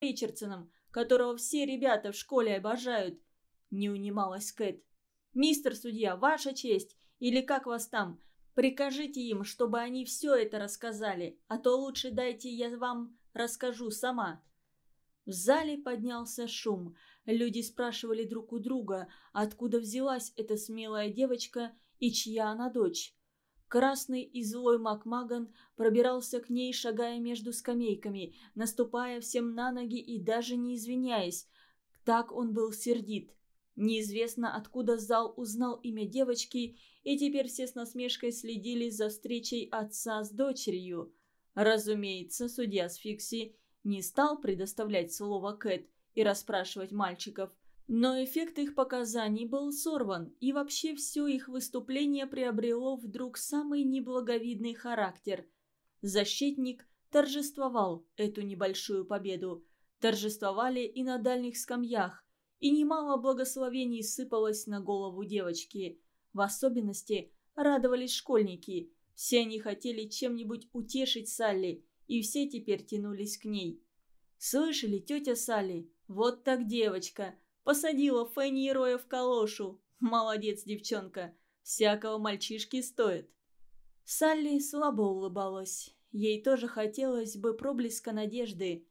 Ричардсоном, которого все ребята в школе обожают?» Не унималась Кэт. «Мистер судья, ваша честь, или как вас там, прикажите им, чтобы они все это рассказали, а то лучше дайте я вам расскажу сама». В зале поднялся шум. Люди спрашивали друг у друга, откуда взялась эта смелая девочка и чья она дочь. Красный и злой Макмаган пробирался к ней, шагая между скамейками, наступая всем на ноги и даже не извиняясь. Так он был сердит. Неизвестно, откуда зал узнал имя девочки, и теперь все с насмешкой следили за встречей отца с дочерью. Разумеется, судья Сфикси не стал предоставлять слово Кэт и расспрашивать мальчиков, но эффект их показаний был сорван, и вообще все их выступление приобрело вдруг самый неблаговидный характер. Защитник торжествовал эту небольшую победу. Торжествовали и на дальних скамьях, и немало благословений сыпалось на голову девочки. В особенности радовались школьники. Все они хотели чем-нибудь утешить Салли, и все теперь тянулись к ней. «Слышали, тетя Салли? Вот так девочка!» Посадила Фенни Роя в калошу. Молодец, девчонка. Всякого мальчишки стоит. Салли слабо улыбалась. Ей тоже хотелось бы проблеска надежды.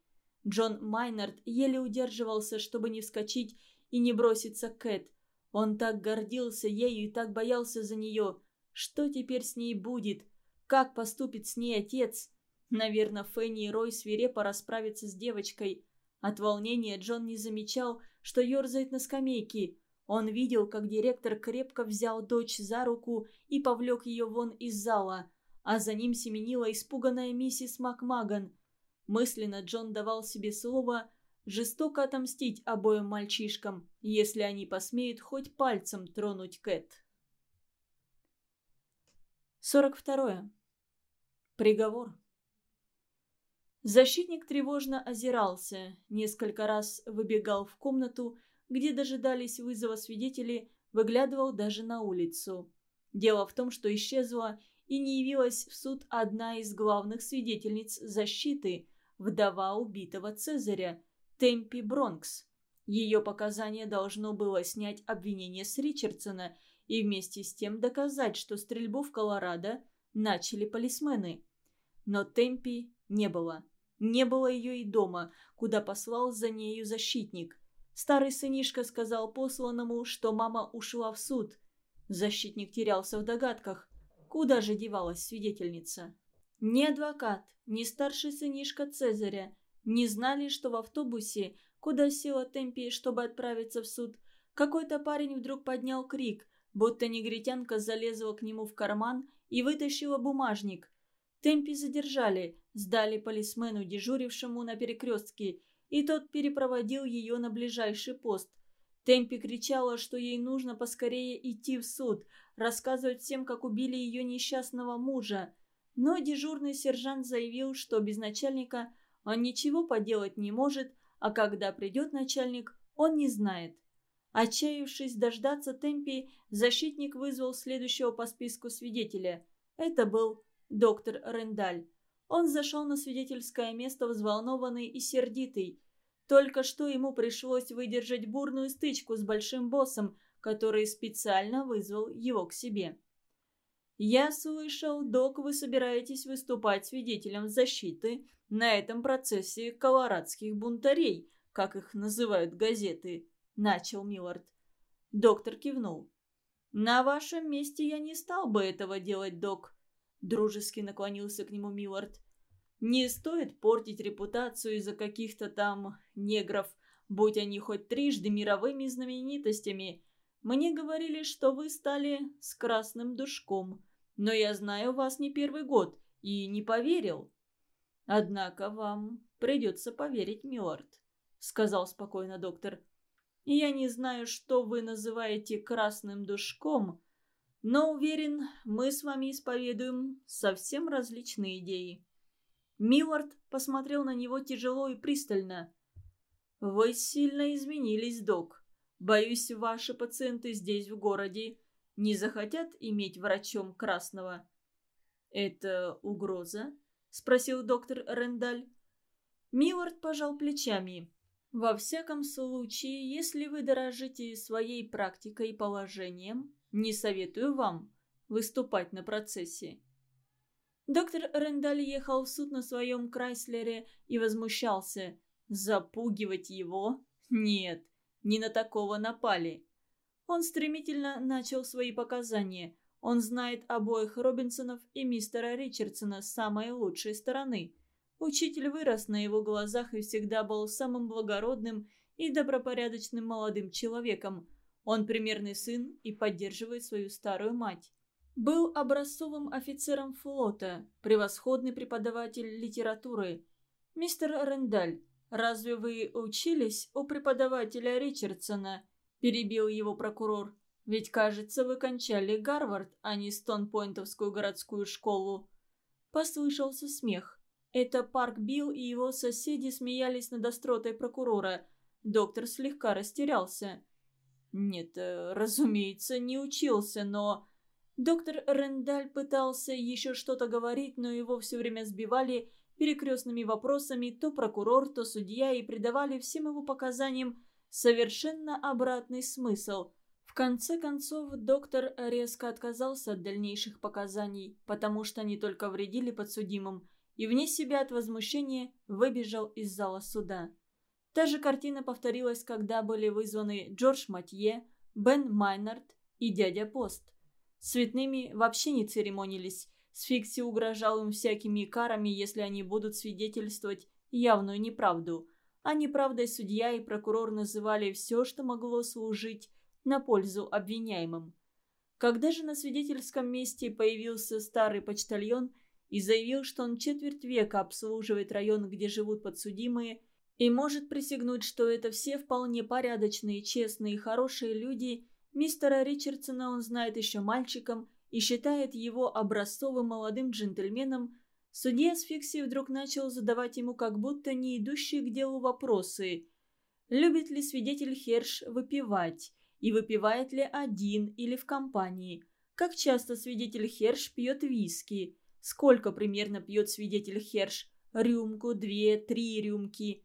Джон Майнард еле удерживался, чтобы не вскочить и не броситься к Кэт. Он так гордился ею и так боялся за нее. Что теперь с ней будет? Как поступит с ней отец? Наверное, Фенни и Рой свирепо расправятся с девочкой. От волнения Джон не замечал, что ерзает на скамейке. Он видел, как директор крепко взял дочь за руку и повлек ее вон из зала, а за ним семенила испуганная миссис Макмаган. Мысленно Джон давал себе слово жестоко отомстить обоим мальчишкам, если они посмеют хоть пальцем тронуть Кэт. 42. Приговор. Защитник тревожно озирался, несколько раз выбегал в комнату, где дожидались вызова свидетелей, выглядывал даже на улицу. Дело в том, что исчезла и не явилась в суд одна из главных свидетельниц защиты, вдова убитого Цезаря, Темпи Бронкс. Ее показания должно было снять обвинение с Ричардсона и вместе с тем доказать, что стрельбу в Колорадо начали полисмены. Но Темпи не было. Не было ее и дома, куда послал за нею защитник. Старый сынишка сказал посланному, что мама ушла в суд. Защитник терялся в догадках. Куда же девалась свидетельница? Ни адвокат, ни старший сынишка Цезаря не знали, что в автобусе, куда села Темпи, чтобы отправиться в суд, какой-то парень вдруг поднял крик, будто негритянка залезла к нему в карман и вытащила бумажник. Темпи задержали, сдали полисмену, дежурившему на перекрестке, и тот перепроводил ее на ближайший пост. Темпи кричала, что ей нужно поскорее идти в суд, рассказывать всем, как убили ее несчастного мужа. Но дежурный сержант заявил, что без начальника он ничего поделать не может, а когда придет начальник, он не знает. Отчаявшись дождаться Темпи, защитник вызвал следующего по списку свидетеля. Это был доктор Рендаль. Он зашел на свидетельское место взволнованный и сердитый. Только что ему пришлось выдержать бурную стычку с большим боссом, который специально вызвал его к себе. «Я слышал, док, вы собираетесь выступать свидетелем защиты на этом процессе колорадских бунтарей, как их называют газеты», — начал Миллард. Доктор кивнул. «На вашем месте я не стал бы этого делать, док», Дружески наклонился к нему Миллард. «Не стоит портить репутацию из-за каких-то там негров, будь они хоть трижды мировыми знаменитостями. Мне говорили, что вы стали с красным душком, но я знаю вас не первый год и не поверил». «Однако вам придется поверить, Миллард», — сказал спокойно доктор. «Я не знаю, что вы называете красным душком», но уверен, мы с вами исповедуем совсем различные идеи. Миллард посмотрел на него тяжело и пристально. «Вы сильно изменились, док. Боюсь, ваши пациенты здесь, в городе, не захотят иметь врачом красного». «Это угроза?» – спросил доктор Рендаль. Милорд пожал плечами. «Во всяком случае, если вы дорожите своей практикой и положением, не советую вам выступать на процессе». Доктор Рендаль ехал в суд на своем Крайслере и возмущался. Запугивать его? Нет, не на такого напали. Он стремительно начал свои показания. Он знает обоих Робинсонов и мистера Ричардсона с самой лучшей стороны. Учитель вырос на его глазах и всегда был самым благородным и добропорядочным молодым человеком. Он примерный сын и поддерживает свою старую мать. Был образцовым офицером флота, превосходный преподаватель литературы. «Мистер Рендаль, разве вы учились у преподавателя Ричардсона?» – перебил его прокурор. «Ведь, кажется, вы кончали Гарвард, а не Стонпойнтовскую городскую школу». Послышался смех. Это Парк Билл и его соседи смеялись над остротой прокурора. Доктор слегка растерялся. «Нет, э, разумеется, не учился, но...» Доктор Рендаль пытался еще что-то говорить, но его все время сбивали перекрестными вопросами то прокурор, то судья и придавали всем его показаниям совершенно обратный смысл. В конце концов, доктор резко отказался от дальнейших показаний, потому что они только вредили подсудимым, и вне себя от возмущения выбежал из зала суда. Та же картина повторилась, когда были вызваны Джордж Матье, Бен Майнард и дядя Пост. С цветными вообще не церемонились. Сфикси угрожал им всякими карами, если они будут свидетельствовать явную неправду. А неправдой судья и прокурор называли все, что могло служить на пользу обвиняемым. Когда же на свидетельском месте появился старый почтальон и заявил, что он четверть века обслуживает район, где живут подсудимые, и может присягнуть, что это все вполне порядочные, честные и хорошие люди, мистера Ричардсона он знает еще мальчиком и считает его образцовым молодым джентльменом, судья с Фикси вдруг начал задавать ему как будто не идущие к делу вопросы. Любит ли свидетель Херш выпивать? И выпивает ли один или в компании? Как часто свидетель Херш пьет виски? Сколько примерно пьет свидетель Херш? Рюмку, две, три рюмки.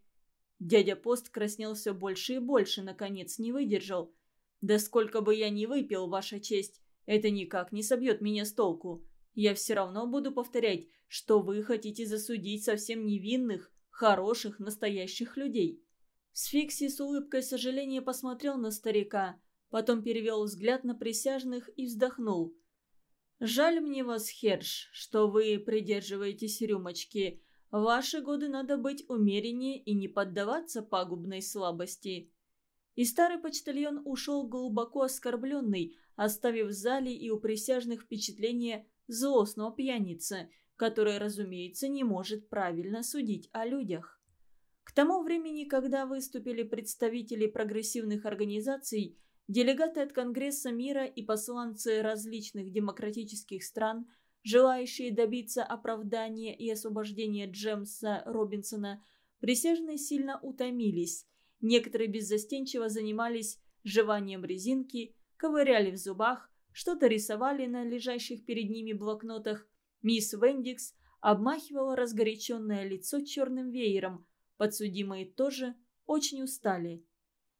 Дядя Пост краснел все больше и больше, наконец не выдержал. «Да сколько бы я ни выпил, ваша честь, это никак не собьет меня с толку. Я все равно буду повторять, что вы хотите засудить совсем невинных, хороших, настоящих людей». Сфикси с улыбкой сожаления посмотрел на старика, потом перевел взгляд на присяжных и вздохнул – Жаль мне вас, Херш, что вы придерживаетесь рюмочки. В ваши годы надо быть умереннее и не поддаваться пагубной слабости». И старый почтальон ушел глубоко оскорбленный, оставив в зале и у присяжных впечатление злостного пьяницы, который, разумеется, не может правильно судить о людях. К тому времени, когда выступили представители прогрессивных организаций, Делегаты от Конгресса мира и посланцы различных демократических стран, желающие добиться оправдания и освобождения Джемса Робинсона, присяжные сильно утомились. Некоторые беззастенчиво занимались жеванием резинки, ковыряли в зубах, что-то рисовали на лежащих перед ними блокнотах. Мисс Вендикс обмахивала разгоряченное лицо черным веером. Подсудимые тоже очень устали.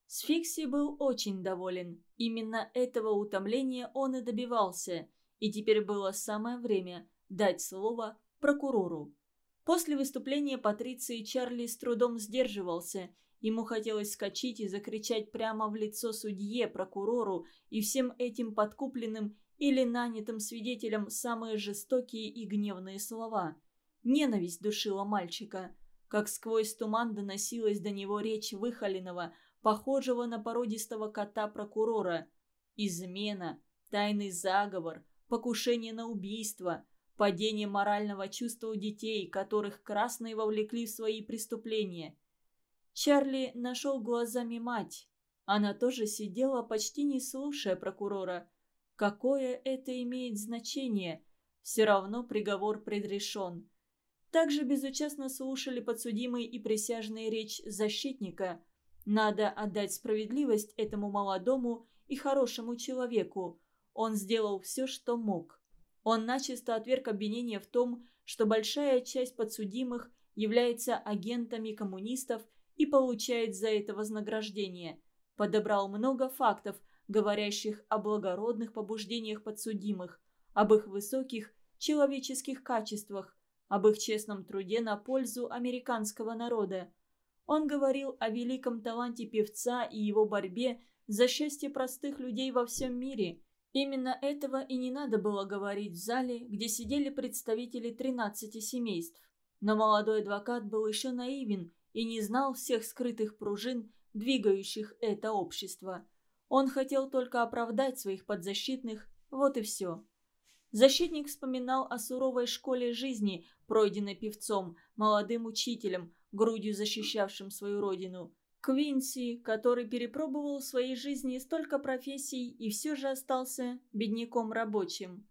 Сфикси был очень доволен. Именно этого утомления он и добивался. И теперь было самое время дать слово прокурору. После выступления Патриции Чарли с трудом сдерживался. Ему хотелось скачать и закричать прямо в лицо судье, прокурору и всем этим подкупленным или нанятым свидетелям самые жестокие и гневные слова. Ненависть душила мальчика. Как сквозь туман доносилась до него речь Выхоленного – похожего на породистого кота прокурора. Измена, тайный заговор, покушение на убийство, падение морального чувства у детей, которых красные вовлекли в свои преступления. Чарли нашел глазами мать. Она тоже сидела, почти не слушая прокурора. Какое это имеет значение? Все равно приговор предрешен. Также безучастно слушали подсудимый и присяжные речь защитника – надо отдать справедливость этому молодому и хорошему человеку. Он сделал все, что мог. Он начисто отверг обвинение в том, что большая часть подсудимых является агентами коммунистов и получает за это вознаграждение. Подобрал много фактов, говорящих о благородных побуждениях подсудимых, об их высоких человеческих качествах, об их честном труде на пользу американского народа. Он говорил о великом таланте певца и его борьбе за счастье простых людей во всем мире. Именно этого и не надо было говорить в зале, где сидели представители 13 семейств. Но молодой адвокат был еще наивен и не знал всех скрытых пружин, двигающих это общество. Он хотел только оправдать своих подзащитных, вот и все. Защитник вспоминал о суровой школе жизни, пройденной певцом, молодым учителем, грудью защищавшим свою родину. Квинси, который перепробовал в своей жизни столько профессий и все же остался бедняком рабочим.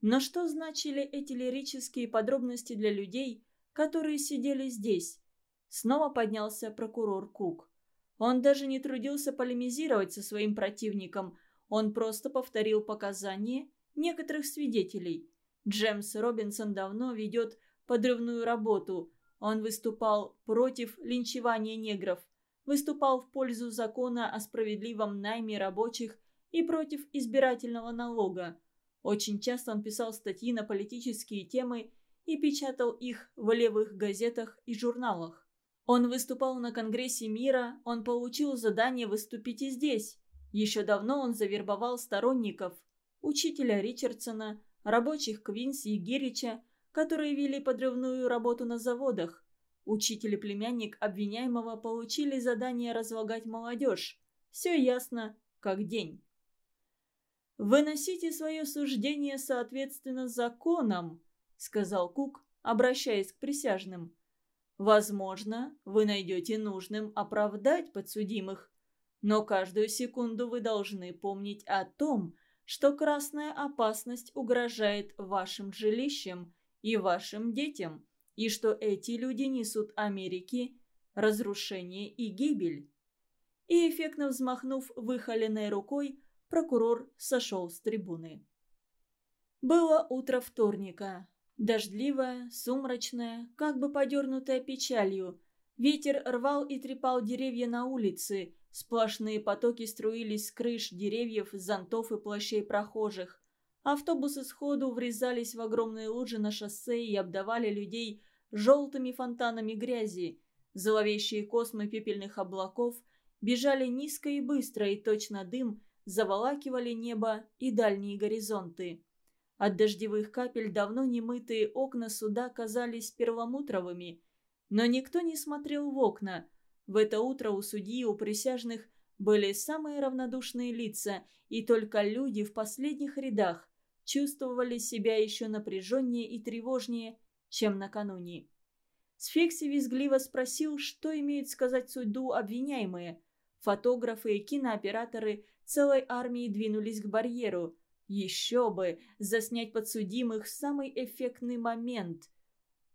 Но что значили эти лирические подробности для людей, которые сидели здесь? Снова поднялся прокурор Кук. Он даже не трудился полемизировать со своим противником, он просто повторил показания некоторых свидетелей. Джемс Робинсон давно ведет подрывную работу. Он выступал против линчевания негров, выступал в пользу закона о справедливом найме рабочих и против избирательного налога. Очень часто он писал статьи на политические темы и печатал их в левых газетах и журналах. Он выступал на Конгрессе мира, он получил задание выступить и здесь. Еще давно он завербовал сторонников, учителя Ричардсона, рабочих Квинси и Гирича, которые вели подрывную работу на заводах. Учитель и племянник обвиняемого получили задание разлагать молодежь. Все ясно, как день. «Выносите свое суждение соответственно законам», — сказал Кук, обращаясь к присяжным. Возможно, вы найдете нужным оправдать подсудимых, но каждую секунду вы должны помнить о том, что красная опасность угрожает вашим жилищам и вашим детям, и что эти люди несут Америке разрушение и гибель. И эффектно взмахнув выхоленной рукой, прокурор сошел с трибуны. Было утро вторника. Дождливая, сумрачная, как бы подернутая печалью. Ветер рвал и трепал деревья на улице. Сплошные потоки струились с крыш деревьев, зонтов и плащей прохожих. Автобусы сходу врезались в огромные лужи на шоссе и обдавали людей желтыми фонтанами грязи. Зловещие космы пепельных облаков бежали низко и быстро, и точно дым заволакивали небо и дальние горизонты. От дождевых капель давно немытые окна суда казались перламутровыми. Но никто не смотрел в окна. В это утро у судьи у присяжных были самые равнодушные лица, и только люди в последних рядах чувствовали себя еще напряженнее и тревожнее, чем накануне. Сфекси визгливо спросил, что имеют сказать суду обвиняемые. Фотографы и кинооператоры целой армией двинулись к барьеру – еще бы, заснять подсудимых в самый эффектный момент.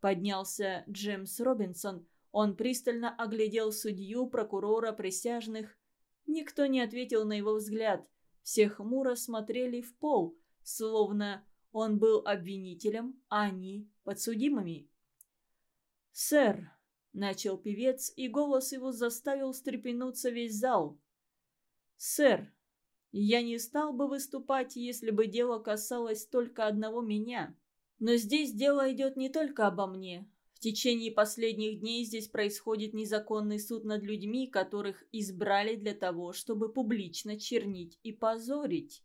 Поднялся Джеймс Робинсон. Он пристально оглядел судью, прокурора, присяжных. Никто не ответил на его взгляд. Все хмуро смотрели в пол, словно он был обвинителем, а они подсудимыми. «Сэр», — начал певец, и голос его заставил встрепенуться весь зал. «Сэр, я не стал бы выступать, если бы дело касалось только одного меня. Но здесь дело идет не только обо мне. В течение последних дней здесь происходит незаконный суд над людьми, которых избрали для того, чтобы публично чернить и позорить.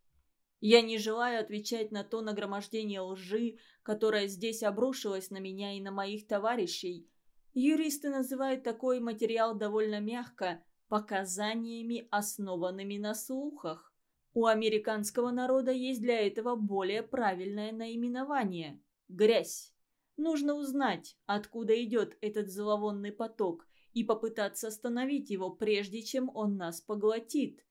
Я не желаю отвечать на то нагромождение лжи, которое здесь обрушилось на меня и на моих товарищей. Юристы называют такой материал довольно мягко – показаниями, основанными на слухах. У американского народа есть для этого более правильное наименование – грязь. Нужно узнать, откуда идет этот зловонный поток, и попытаться остановить его, прежде чем он нас поглотит.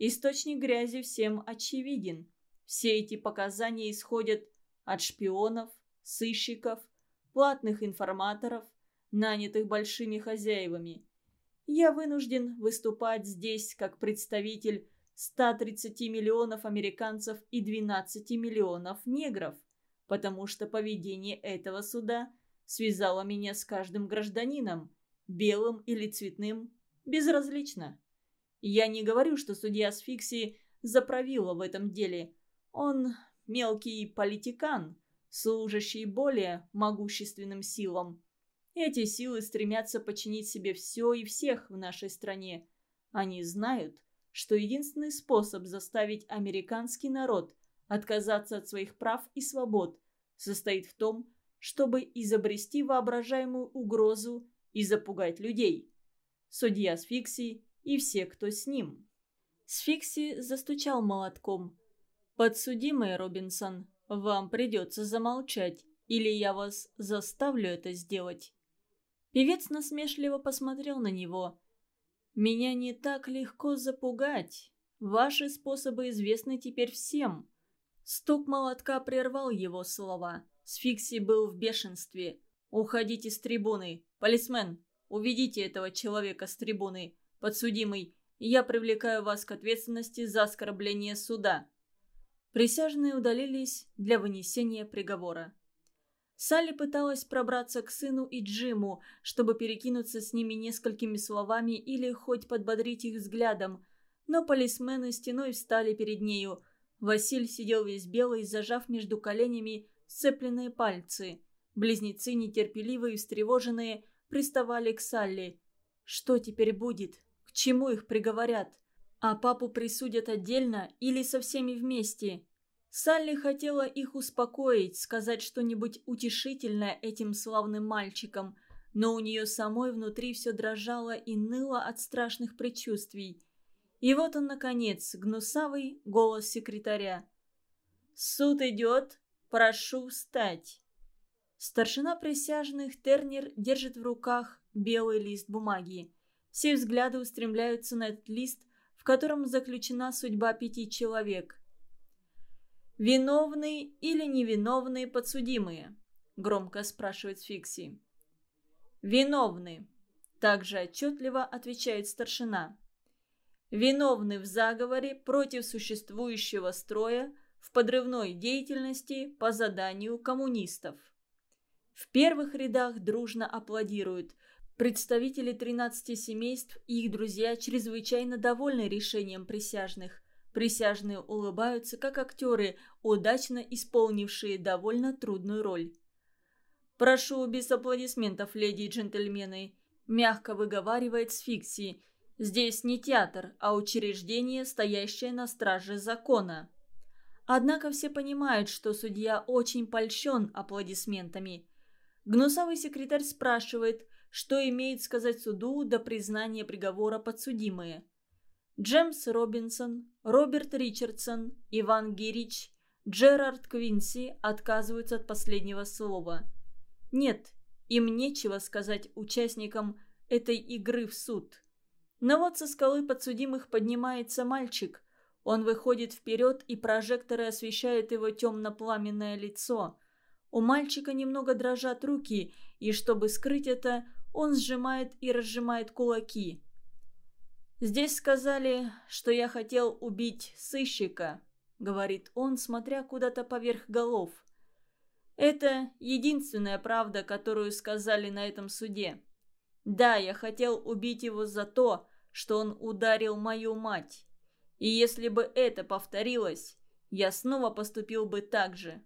Источник грязи всем очевиден. Все эти показания исходят от шпионов, сыщиков, платных информаторов, нанятых большими хозяевами. Я вынужден выступать здесь как представитель 130 миллионов американцев и 12 миллионов негров, потому что поведение этого суда связала меня с каждым гражданином, белым или цветным, безразлично. Я не говорю, что судья Сфикси заправила в этом деле. Он мелкий политикан, служащий более могущественным силам. Эти силы стремятся подчинить себе все и всех в нашей стране. Они знают, что единственный способ заставить американский народ отказаться от своих прав и свобод состоит в том, чтобы изобрести воображаемую угрозу и запугать людей. Судья Сфикси и все, кто с ним. Сфикси застучал молотком. «Подсудимый Робинсон, вам придется замолчать, или я вас заставлю это сделать». Певец насмешливо посмотрел на него. «Меня не так легко запугать. Ваши способы известны теперь всем». Стук молотка прервал его слова. Сфикси был в бешенстве. «Уходите с трибуны! Полисмен, уведите этого человека с трибуны! Подсудимый, я привлекаю вас к ответственности за оскорбление суда». Присяжные удалились для вынесения приговора. Салли пыталась пробраться к сыну и Джиму, чтобы перекинуться с ними несколькими словами или хоть подбодрить их взглядом, но полисмены стеной встали перед нею. Василь сидел весь белый, зажав между коленями сцепленные пальцы. Близнецы, нетерпеливые и встревоженные, приставали к Салли. Что теперь будет? К чему их приговорят? А папу присудят отдельно или со всеми вместе? Салли хотела их успокоить, сказать что-нибудь утешительное этим славным мальчикам, но у нее самой внутри все дрожало и ныло от страшных предчувствий. И вот он, наконец, гнусавый голос секретаря. «Суд идет. Прошу встать». Старшина присяжных Тернер держит в руках белый лист бумаги. Все взгляды устремляются на этот лист, в котором заключена судьба пяти человек. «Виновные или невиновные подсудимые?» – громко спрашивает Фикси. «Виновны», – также отчетливо отвечает старшина. «Виновны в заговоре против существующего строя в подрывной деятельности по заданию коммунистов». В первых рядах дружно аплодируют. Представители 13 семейств и их друзья чрезвычайно довольны решением присяжных. Присяжные улыбаются, как актеры, удачно исполнившие довольно трудную роль. «Прошу без аплодисментов, леди и джентльмены», – мягко выговаривает Сфикси. «Здесь не театр, а учреждение, стоящее на страже закона». Однако все понимают, что судья очень польщен аплодисментами. Гнусавый секретарь спрашивает, что имеет сказать суду до признания приговора подсудимые – Джемс Робинсон, Роберт Ричардсон, Иван Гирич, Джерард Квинси отказываются от последнего слова. Нет, им нечего сказать участникам этой игры в суд. Но вот со скалы подсудимых поднимается мальчик. Он выходит вперед, и прожекторы освещают его темно-пламенное лицо. У мальчика немного дрожат руки, и чтобы скрыть это, он сжимает и разжимает кулаки. «Здесь сказали, что я хотел убить сыщика», — говорит он, смотря куда-то поверх голов. «Это единственная правда, которую сказали на этом суде. Да, я хотел убить его за то, что он ударил мою мать. И если бы это повторилось, я снова поступил бы так же.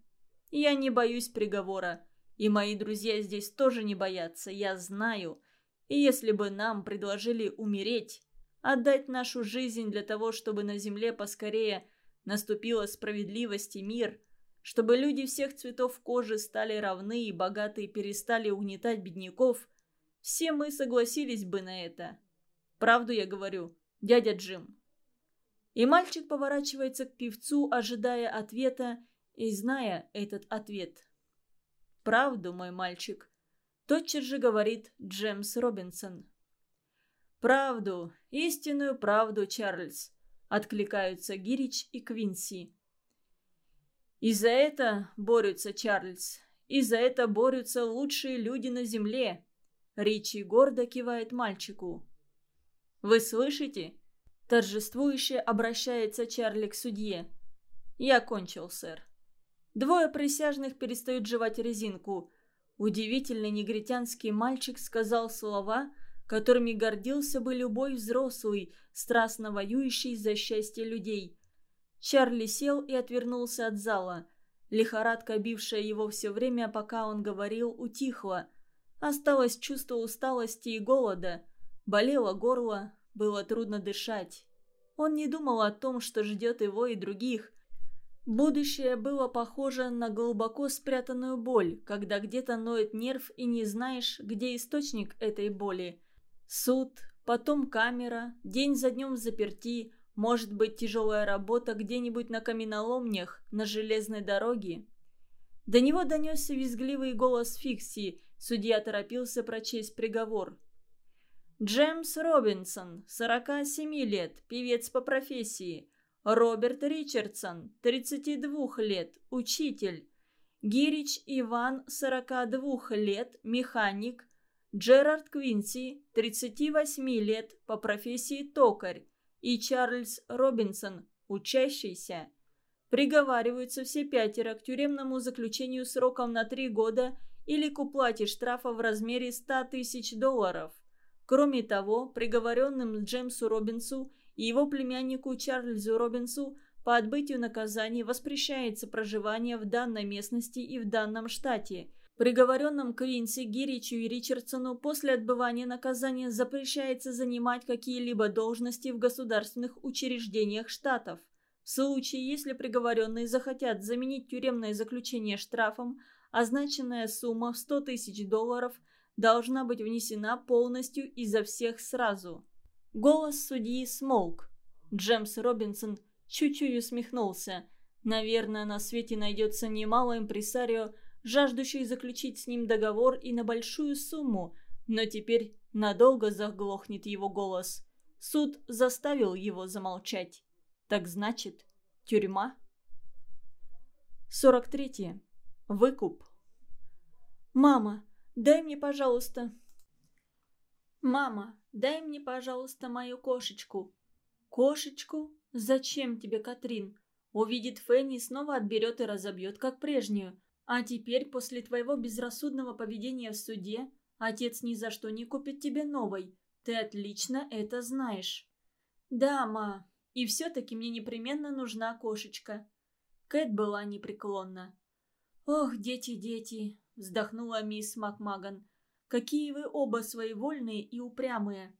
Я не боюсь приговора, и мои друзья здесь тоже не боятся, я знаю. И если бы нам предложили умереть, Отдать нашу жизнь для того, чтобы на земле поскорее наступила справедливость и мир, чтобы люди всех цветов кожи стали равны и богатые перестали угнетать бедняков, все мы согласились бы на это. Правду я говорю, дядя Джим. И мальчик поворачивается к певцу, ожидая ответа и зная этот ответ. «Правду, мой мальчик», – тотчас же говорит Джемс Робинсон. «Правду, истинную правду, Чарльз», — откликаются Гирич и Квинси. «И за это борются, Чарльз, и за это борются лучшие люди на земле», — Ричи гордо кивает мальчику. «Вы слышите?» — торжествующе обращается Чарли к судье. «Я кончил, сэр». Двое присяжных перестают жевать резинку. Удивительный негритянский мальчик сказал слова, которыми гордился бы любой взрослый, страстно воюющий за счастье людей. Чарли сел и отвернулся от зала. Лихорадка, бившая его все время, пока он говорил, утихла. Осталось чувство усталости и голода. Болело горло, было трудно дышать. Он не думал о том, что ждет его и других. Будущее было похоже на глубоко спрятанную боль, когда где-то ноет нерв и не знаешь, где источник этой боли. Суд, потом камера, день за днем заперти, может быть тяжелая работа где-нибудь на каменоломнях, на железной дороге. До него донесся визгливый голос Фикси, судья торопился прочесть приговор. Джеймс Робинсон, 47 лет, певец по профессии. Роберт Ричардсон, 32 лет, учитель. Гирич Иван, 42 лет, механик. Джерард Квинси, 38 лет, по профессии токарь, и Чарльз Робинсон, учащийся. Приговариваются все пятеро к тюремному заключению сроком на три года или к уплате штрафа в размере 100 тысяч долларов. Кроме того, приговоренным Джеймсу Робинсу и его племяннику Чарльзу Робинсу по отбытию наказания воспрещается проживание в данной местности и в данном штате – Приговоренным Квинси, Гиричу и Ричардсону после отбывания наказания запрещается занимать какие-либо должности в государственных учреждениях штатов. В случае, если приговоренные захотят заменить тюремное заключение штрафом, означенная сумма в 100 тысяч долларов должна быть внесена полностью изо всех сразу. Голос судьи смолк. Джемс Робинсон чуть-чуть усмехнулся. Наверное, на свете найдется немало импресарио, жаждущий заключить с ним договор и на большую сумму, но теперь надолго заглохнет его голос. Суд заставил его замолчать. Так значит, тюрьма? 43. Выкуп. «Мама, дай мне, пожалуйста...» «Мама, дай мне, пожалуйста, мою кошечку». «Кошечку? Зачем тебе, Катрин?» Увидит Фенни, снова отберет и разобьет, как прежнюю. А теперь, после твоего безрассудного поведения в суде, отец ни за что не купит тебе новой. Ты отлично это знаешь. Да, ма, и все-таки мне непременно нужна кошечка. Кэт была непреклонна. «Ох, дети, дети!» – вздохнула мисс Макмаган. «Какие вы оба своевольные и упрямые!»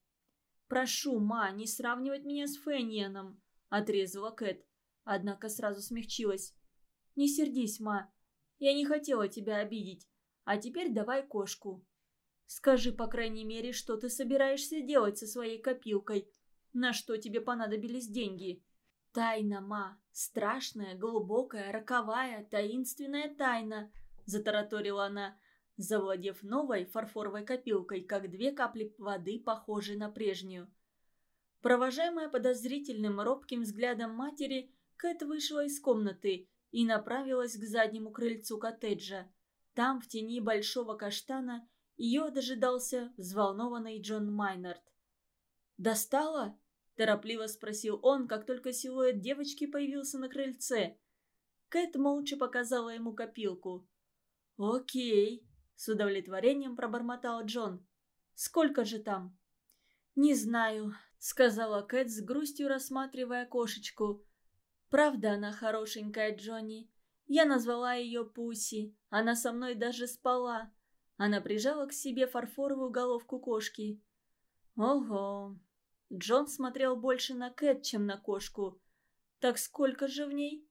«Прошу, ма, не сравнивать меня с Фэнианом!» – отрезала Кэт. Однако сразу смягчилась. «Не сердись, ма, я не хотела тебя обидеть. А теперь давай кошку. Скажи, по крайней мере, что ты собираешься делать со своей копилкой. На что тебе понадобились деньги? Тайна, ма. Страшная, глубокая, роковая, таинственная тайна. Затараторила она, завладев новой фарфоровой копилкой, как две капли воды, похожие на прежнюю. Провожаемая подозрительным робким взглядом матери, Кэт вышла из комнаты и направилась к заднему крыльцу коттеджа. Там, в тени большого каштана, ее дожидался взволнованный Джон Майнард. «Достала?» – торопливо спросил он, как только силуэт девочки появился на крыльце. Кэт молча показала ему копилку. «Окей», – с удовлетворением пробормотал Джон. «Сколько же там?» «Не знаю», – сказала Кэт с грустью, рассматривая кошечку. Правда она хорошенькая, Джонни. Я назвала ее Пуси. Она со мной даже спала. Она прижала к себе фарфоровую головку кошки. Ого. Джон смотрел больше на Кэт, чем на кошку. Так сколько же в ней?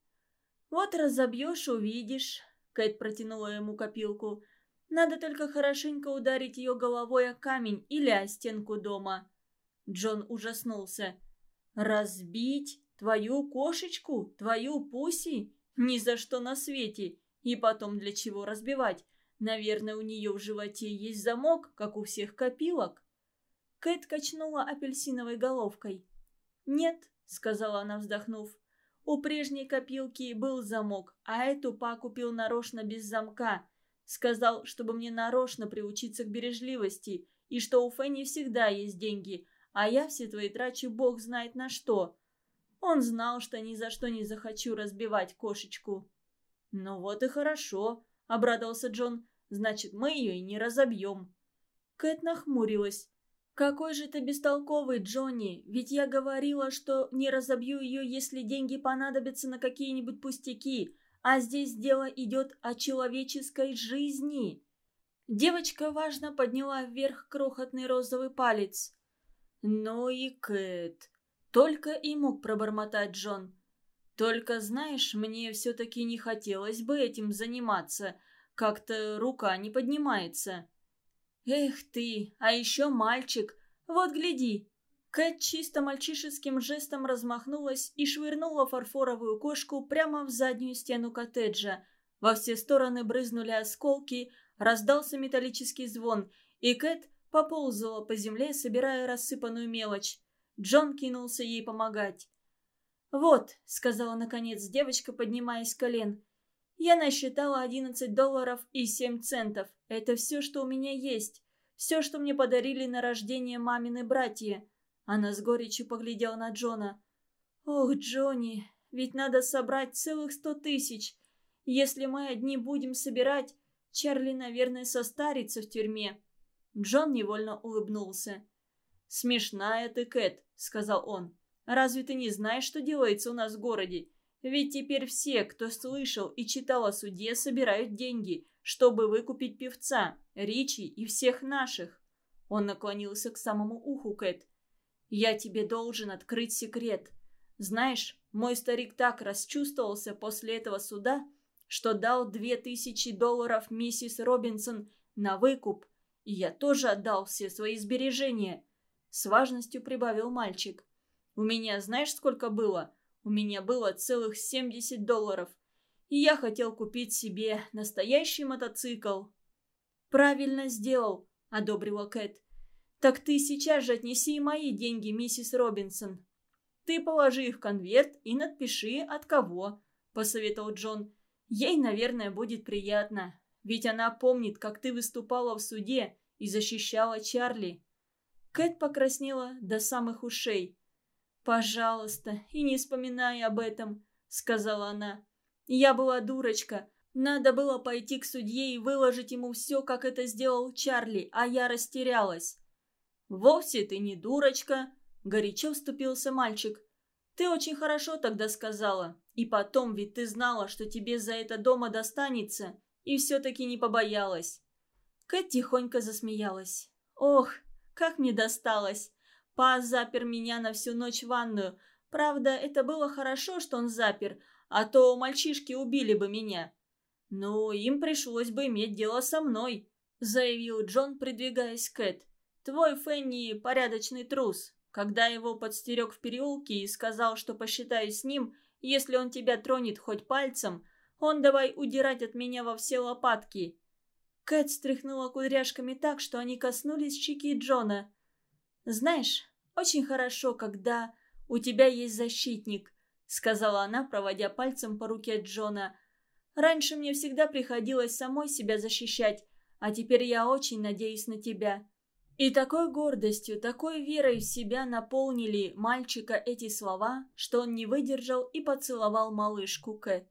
Вот разобьешь, увидишь. Кэт протянула ему копилку. Надо только хорошенько ударить ее головой о камень или о стенку дома. Джон ужаснулся. «Разбить? Твою кошечку? Твою пуси? Ни за что на свете. И потом для чего разбивать? Наверное, у нее в животе есть замок, как у всех копилок. Кэт качнула апельсиновой головкой. «Нет», — сказала она, вздохнув. «У прежней копилки был замок, а эту Па купил нарочно без замка. Сказал, чтобы мне нарочно приучиться к бережливости, и что у Фенни всегда есть деньги, а я все твои трачу бог знает на что. Он знал, что ни за что не захочу разбивать кошечку. «Ну вот и хорошо», — обрадовался Джон. значит, мы ее и не разобьем». Кэт нахмурилась. «Какой же ты бестолковый, Джонни, ведь я говорила, что не разобью ее, если деньги понадобятся на какие-нибудь пустяки, а здесь дело идет о человеческой жизни». Девочка важно подняла вверх крохотный розовый палец. «Ну и Кэт!» Только и мог пробормотать Джон. «Только, знаешь, мне все-таки не хотелось бы этим заниматься. Как-то рука не поднимается». «Эх ты, а еще мальчик! Вот гляди!» Кэт чисто мальчишеским жестом размахнулась и швырнула фарфоровую кошку прямо в заднюю стену коттеджа. Во все стороны брызнули осколки, раздался металлический звон, и Кэт поползала по земле, собирая рассыпанную мелочь. Джон кинулся ей помогать. «Вот», — сказала наконец девочка, поднимаясь с колен, я насчитала 11 долларов и 7 центов. Это все, что у меня есть. Все, что мне подарили на рождение мамины братья. Она с горечью поглядела на Джона. «Ох, Джонни, ведь надо собрать целых сто тысяч. Если мы одни будем собирать, Чарли, наверное, состарится в тюрьме». Джон невольно улыбнулся. «Смешная ты, Кэт», — сказал он. «Разве ты не знаешь, что делается у нас в городе? Ведь теперь все, кто слышал и читал о суде, собирают деньги, чтобы выкупить певца, Ричи и всех наших. Он наклонился к самому уху Кэт. «Я тебе должен открыть секрет. Знаешь, мой старик так расчувствовался после этого суда, что дал две тысячи долларов миссис Робинсон на выкуп, и я тоже отдал все свои сбережения». С важностью прибавил мальчик. «У меня знаешь, сколько было?» У меня было целых 70 долларов. И я хотел купить себе настоящий мотоцикл. «Правильно сделал», — одобрила Кэт. «Так ты сейчас же отнеси мои деньги, миссис Робинсон». «Ты положи их в конверт и надпиши, от кого», — посоветовал Джон. «Ей, наверное, будет приятно, ведь она помнит, как ты выступала в суде и защищала Чарли». Кэт покраснела до самых ушей. «Пожалуйста, и не вспоминай об этом», — сказала она. «Я была дурочка. Надо было пойти к судье и выложить ему все, как это сделал Чарли, а я растерялась». «Вовсе ты не дурочка», — горячо вступился мальчик. «Ты очень хорошо тогда сказала. И потом, ведь ты знала, что тебе за это дома достанется, и все-таки не побоялась». Кэт тихонько засмеялась. «Ох, как мне досталось! Па запер меня на всю ночь в ванную. Правда, это было хорошо, что он запер, а то мальчишки убили бы меня. Ну, им пришлось бы иметь дело со мной, заявил Джон, придвигаясь к Кэт. Твой Фенни порядочный трус. Когда его подстерег в переулке и сказал, что посчитаю с ним, если он тебя тронет хоть пальцем, он давай удирать от меня во все лопатки. Кэт стряхнула кудряшками так, что они коснулись щеки Джона. «Знаешь, очень хорошо, когда у тебя есть защитник», — сказала она, проводя пальцем по руке Джона. «Раньше мне всегда приходилось самой себя защищать, а теперь я очень надеюсь на тебя». И такой гордостью, такой верой в себя наполнили мальчика эти слова, что он не выдержал и поцеловал малышку Кэт.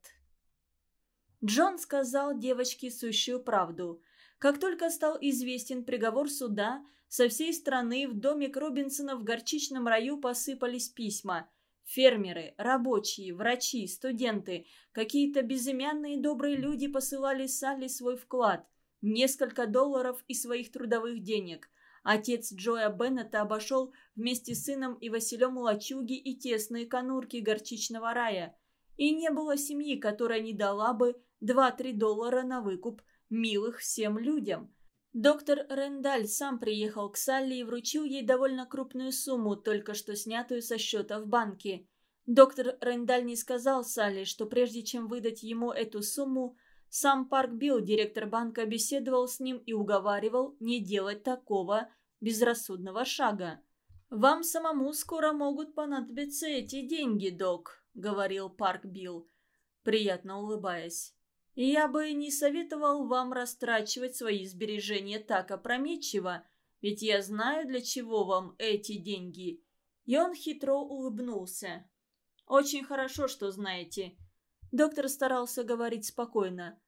Джон сказал девочке сущую правду. Как только стал известен приговор суда, со всей страны в домик Робинсона в горчичном раю посыпались письма. Фермеры, рабочие, врачи, студенты, какие-то безымянные добрые люди посылали Салли свой вклад. Несколько долларов из своих трудовых денег. Отец Джоя Беннета обошел вместе с сыном и Василем лачуги и тесные конурки горчичного рая. И не было семьи, которая не дала бы 2-3 доллара на выкуп милых всем людям. Доктор Рендаль сам приехал к Салли и вручил ей довольно крупную сумму, только что снятую со счета в банке. Доктор Рендаль не сказал Салли, что прежде чем выдать ему эту сумму, сам Парк Билл, директор банка, беседовал с ним и уговаривал не делать такого безрассудного шага. «Вам самому скоро могут понадобиться эти деньги, док», — говорил Парк Билл, приятно улыбаясь. Я бы не советовал вам растрачивать свои сбережения так опрометчиво, ведь я знаю, для чего вам эти деньги». И он хитро улыбнулся. «Очень хорошо, что знаете». Доктор старался говорить спокойно.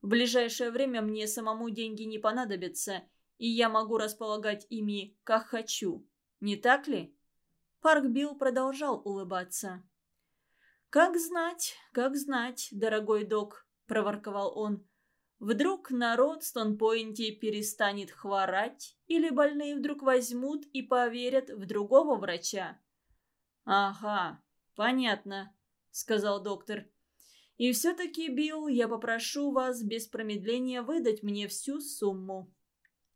В ближайшее время мне самому деньги не понадобятся, и я могу располагать ими, как хочу. Не так ли?» Парк Билл продолжал улыбаться. «Как знать, как знать, дорогой док», — проворковал он. «Вдруг народ в Стонпойнте перестанет хворать, или больные вдруг возьмут и поверят в другого врача?» «Ага, понятно», — сказал доктор. «И все-таки, Билл, я попрошу вас без промедления выдать мне всю сумму».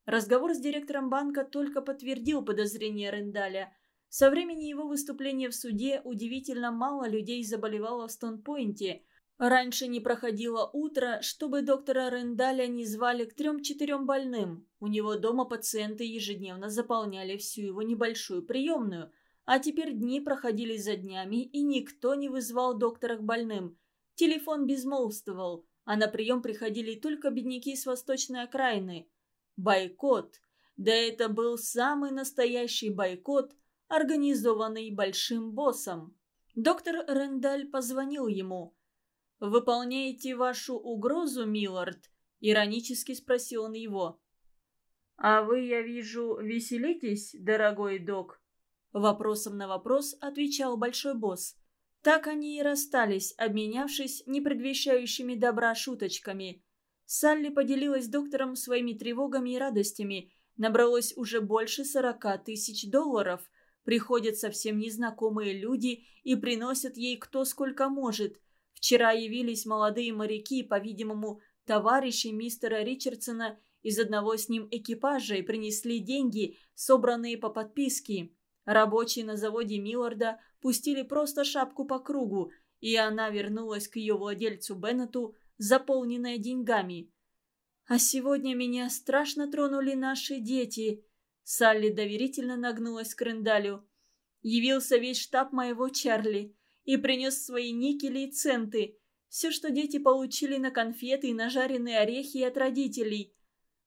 Разговор с директором банка только подтвердил подозрения Рендаля. Со времени его выступления в суде удивительно мало людей заболевало в Стонпойнте. Раньше не проходило утро, чтобы доктора Рендаля не звали к трем-четырем больным. У него дома пациенты ежедневно заполняли всю его небольшую приемную – а теперь дни проходили за днями, и никто не вызвал доктора к больным. Телефон безмолвствовал, а на прием приходили только бедняки с восточной окраины. Бойкот. Да это был самый настоящий бойкот, организованный большим боссом. Доктор Рендаль позвонил ему. «Выполняете вашу угрозу, Миллард?» – иронически спросил он его. «А вы, я вижу, веселитесь, дорогой док?» Вопросом на вопрос отвечал большой босс. Так они и расстались, обменявшись непредвещающими добра шуточками. Салли поделилась с доктором своими тревогами и радостями. Набралось уже больше сорока тысяч долларов. Приходят совсем незнакомые люди и приносят ей кто сколько может. Вчера явились молодые моряки, по-видимому, товарищи мистера Ричардсона из одного с ним экипажа и принесли деньги, собранные по подписке. Рабочие на заводе Милларда пустили просто шапку по кругу, и она вернулась к ее владельцу Беннету, заполненная деньгами. «А сегодня меня страшно тронули наши дети», — Салли доверительно нагнулась к Рендалю. «Явился весь штаб моего Чарли и принес свои никели и центы, все, что дети получили на конфеты и на жареные орехи от родителей.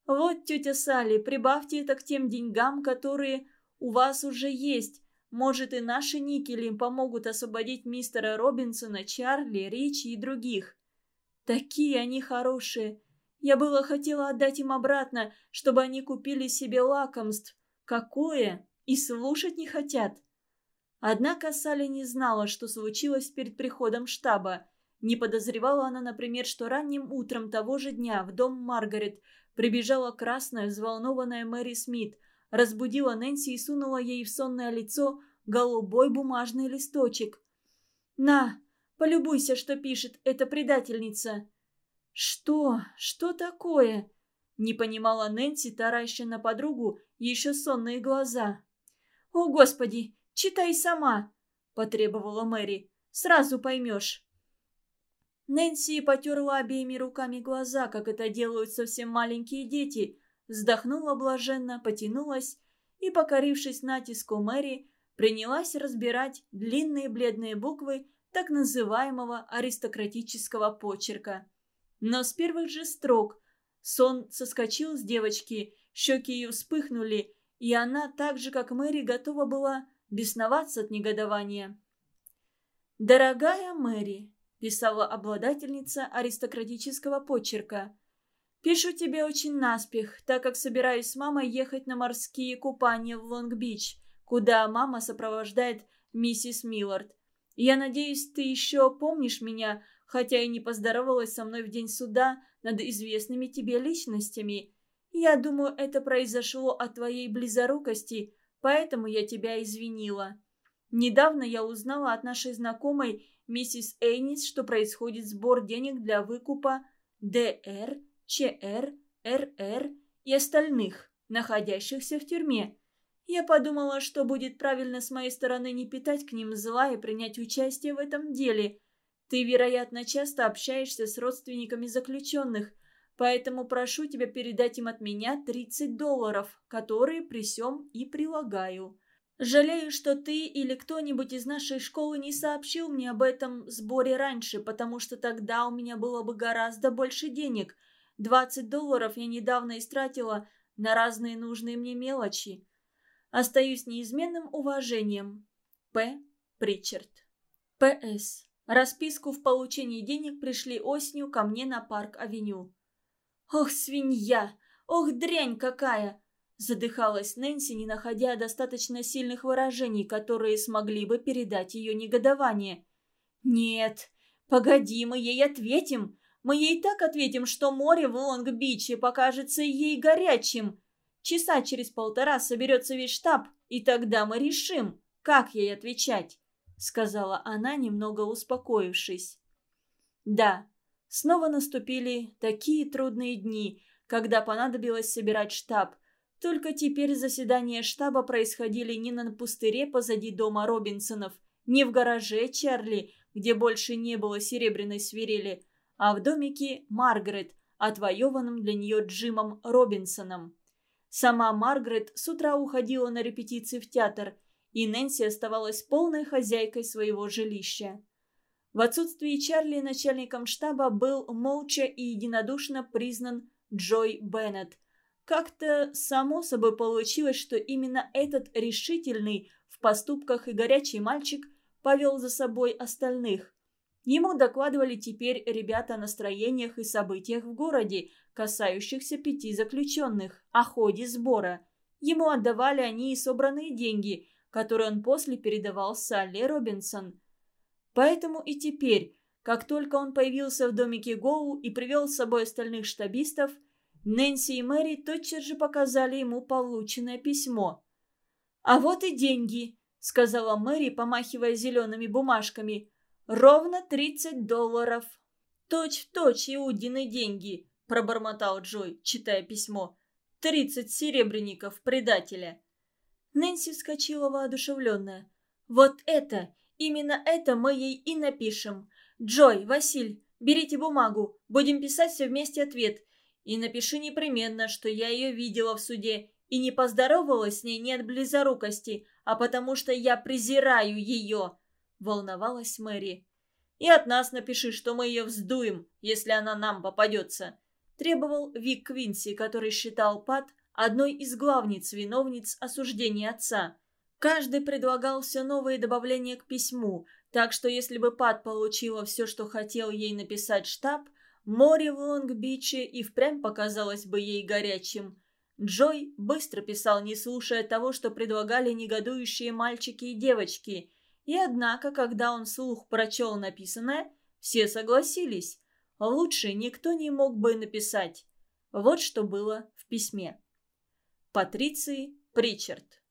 Вот, тетя Салли, прибавьте это к тем деньгам, которые у вас уже есть. Может, и наши никели помогут освободить мистера Робинсона, Чарли, Ричи и других. Такие они хорошие. Я было хотела отдать им обратно, чтобы они купили себе лакомств. Какое? И слушать не хотят. Однако Салли не знала, что случилось перед приходом штаба. Не подозревала она, например, что ранним утром того же дня в дом Маргарет прибежала красная, взволнованная Мэри Смит – разбудила Нэнси и сунула ей в сонное лицо голубой бумажный листочек. «На, полюбуйся, что пишет эта предательница». «Что? Что такое?» Не понимала Нэнси, тараща на подругу еще сонные глаза. «О, Господи, читай сама!» – потребовала Мэри. «Сразу поймешь». Нэнси потерла обеими руками глаза, как это делают совсем маленькие дети, вздохнула блаженно, потянулась и, покорившись натиску Мэри, принялась разбирать длинные бледные буквы так называемого аристократического почерка. Но с первых же строк сон соскочил с девочки, щеки ее вспыхнули, и она, так же как Мэри, готова была бесноваться от негодования. «Дорогая Мэри», – писала обладательница аристократического почерка, Пишу тебе очень наспех, так как собираюсь с мамой ехать на морские купания в Лонг-Бич, куда мама сопровождает миссис Миллард. Я надеюсь, ты еще помнишь меня, хотя и не поздоровалась со мной в день суда над известными тебе личностями. Я думаю, это произошло от твоей близорукости, поэтому я тебя извинила. Недавно я узнала от нашей знакомой миссис Эйнис, что происходит сбор денег для выкупа ДР ЧР, РР и остальных, находящихся в тюрьме. Я подумала, что будет правильно с моей стороны не питать к ним зла и принять участие в этом деле. Ты, вероятно, часто общаешься с родственниками заключенных, поэтому прошу тебя передать им от меня 30 долларов, которые при сём и прилагаю. Жалею, что ты или кто-нибудь из нашей школы не сообщил мне об этом сборе раньше, потому что тогда у меня было бы гораздо больше денег – 20 долларов я недавно истратила на разные нужные мне мелочи. Остаюсь неизменным уважением. П. Причард. П.С. Расписку в получении денег пришли осенью ко мне на Парк-авеню. «Ох, свинья! Ох, дрянь какая!» Задыхалась Нэнси, не находя достаточно сильных выражений, которые смогли бы передать ее негодование. «Нет, погоди, мы ей ответим. Мы ей так ответим, что море в Лонг-Биче покажется ей горячим. Часа через полтора соберется весь штаб, и тогда мы решим, как ей отвечать», — сказала она, немного успокоившись. Да, снова наступили такие трудные дни, когда понадобилось собирать штаб. Только теперь заседания штаба происходили не на пустыре позади дома Робинсонов, не в гараже Чарли, где больше не было серебряной свирели, а в домике Маргарет, отвоеванном для нее Джимом Робинсоном. Сама Маргарет с утра уходила на репетиции в театр, и Нэнси оставалась полной хозяйкой своего жилища. В отсутствие Чарли начальником штаба был молча и единодушно признан Джой Беннет. Как-то само собой получилось, что именно этот решительный в поступках и горячий мальчик повел за собой остальных. Ему докладывали теперь ребята о настроениях и событиях в городе, касающихся пяти заключенных, о ходе сбора. Ему отдавали они и собранные деньги, которые он после передавал Салли Робинсон – Поэтому и теперь, как только он появился в домике Гоу и привел с собой остальных штабистов, Нэнси и Мэри тотчас же показали ему полученное письмо. «А вот и деньги», — сказала Мэри, помахивая зелеными бумажками. «Ровно тридцать долларов». «Точь в точь Иудины деньги», — пробормотал Джой, читая письмо. «Тридцать серебряников предателя». Нэнси вскочила воодушевленная. «Вот это! Именно это мы ей и напишем. Джой, Василь, берите бумагу, будем писать все вместе ответ. И напиши непременно, что я ее видела в суде и не поздоровалась с ней не от близорукости, а потому что я презираю ее», — волновалась Мэри. «И от нас напиши, что мы ее вздуем, если она нам попадется», — требовал Вик Квинси, который считал Пат одной из главниц-виновниц осуждения отца. Каждый предлагал все новые добавления к письму, так что если бы Пат получила все, что хотел ей написать штаб, море в Лонг-Биче и впрямь показалось бы ей горячим. Джой быстро писал, не слушая того, что предлагали негодующие мальчики и девочки. И однако, когда он слух прочел написанное, все согласились. Лучше никто не мог бы написать. Вот что было в письме. Патриции Причард.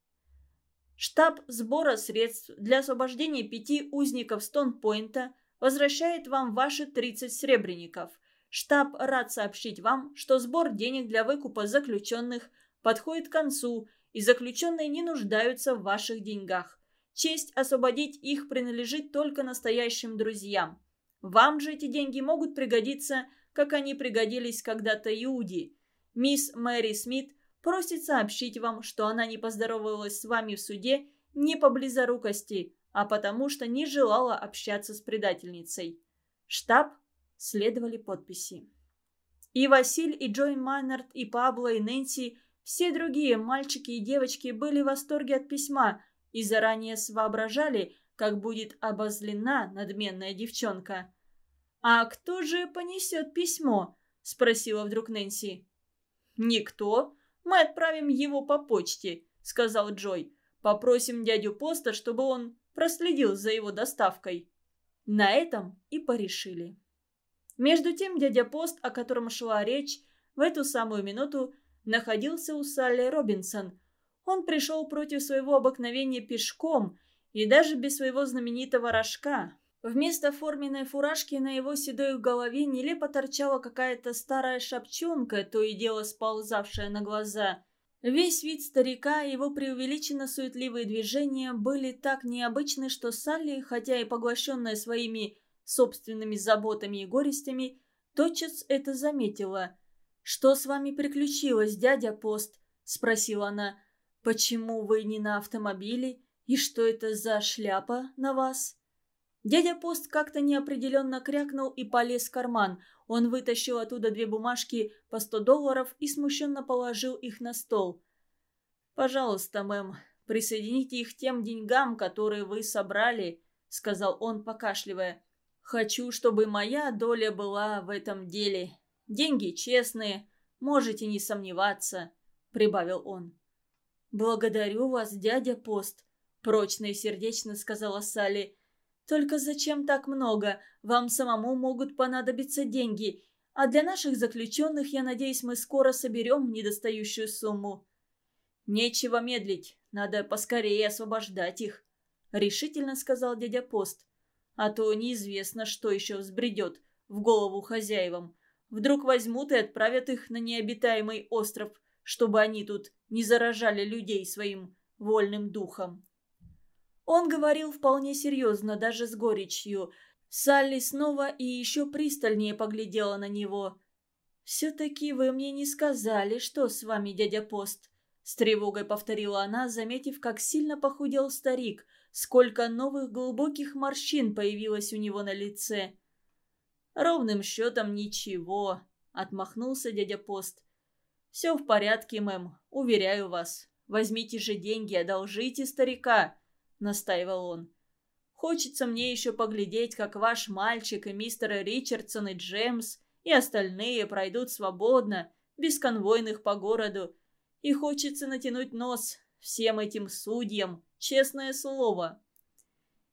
Штаб сбора средств для освобождения пяти узников Стонпойнта возвращает вам ваши 30 сребреников. Штаб рад сообщить вам, что сбор денег для выкупа заключенных подходит к концу, и заключенные не нуждаются в ваших деньгах. Честь освободить их принадлежит только настоящим друзьям. Вам же эти деньги могут пригодиться, как они пригодились когда-то Иуди. Мисс Мэри Смит – просит сообщить вам, что она не поздоровалась с вами в суде не по близорукости, а потому что не желала общаться с предательницей. Штаб следовали подписи. И Василь, и Джой Майнард, и Пабло, и Нэнси, все другие мальчики и девочки были в восторге от письма и заранее воображали, как будет обозлена надменная девчонка. «А кто же понесет письмо?» – спросила вдруг Нэнси. «Никто. Мы отправим его по почте», — сказал Джой. «Попросим дядю Поста, чтобы он проследил за его доставкой». На этом и порешили. Между тем дядя Пост, о котором шла речь, в эту самую минуту находился у Салли Робинсон. Он пришел против своего обыкновения пешком и даже без своего знаменитого рожка. Вместо форменной фуражки на его седой голове нелепо торчала какая-то старая шапчонка, то и дело сползавшая на глаза. Весь вид старика и его преувеличенно суетливые движения были так необычны, что Салли, хотя и поглощенная своими собственными заботами и горестями, тотчас это заметила. «Что с вами приключилось, дядя Пост?» – спросила она. «Почему вы не на автомобиле? И что это за шляпа на вас?» Дядя Пост как-то неопределенно крякнул и полез в карман. Он вытащил оттуда две бумажки по сто долларов и смущенно положил их на стол. «Пожалуйста, мэм, присоедините их тем деньгам, которые вы собрали», — сказал он, покашливая. «Хочу, чтобы моя доля была в этом деле. Деньги честные, можете не сомневаться», — прибавил он. «Благодарю вас, дядя Пост», — прочно и сердечно сказала Салли. «Только зачем так много? Вам самому могут понадобиться деньги, а для наших заключенных, я надеюсь, мы скоро соберем недостающую сумму». «Нечего медлить, надо поскорее освобождать их», — решительно сказал дядя Пост. «А то неизвестно, что еще взбредет в голову хозяевам. Вдруг возьмут и отправят их на необитаемый остров, чтобы они тут не заражали людей своим вольным духом. Он говорил вполне серьезно, даже с горечью. Салли снова и еще пристальнее поглядела на него. «Все-таки вы мне не сказали, что с вами, дядя Пост?» С тревогой повторила она, заметив, как сильно похудел старик, сколько новых глубоких морщин появилось у него на лице. «Ровным счетом ничего», — отмахнулся дядя Пост. «Все в порядке, мэм, уверяю вас. Возьмите же деньги, одолжите старика», — настаивал он. «Хочется мне еще поглядеть, как ваш мальчик и мистер Ричардсон и Джемс и остальные пройдут свободно, без конвойных по городу. И хочется натянуть нос всем этим судьям, честное слово».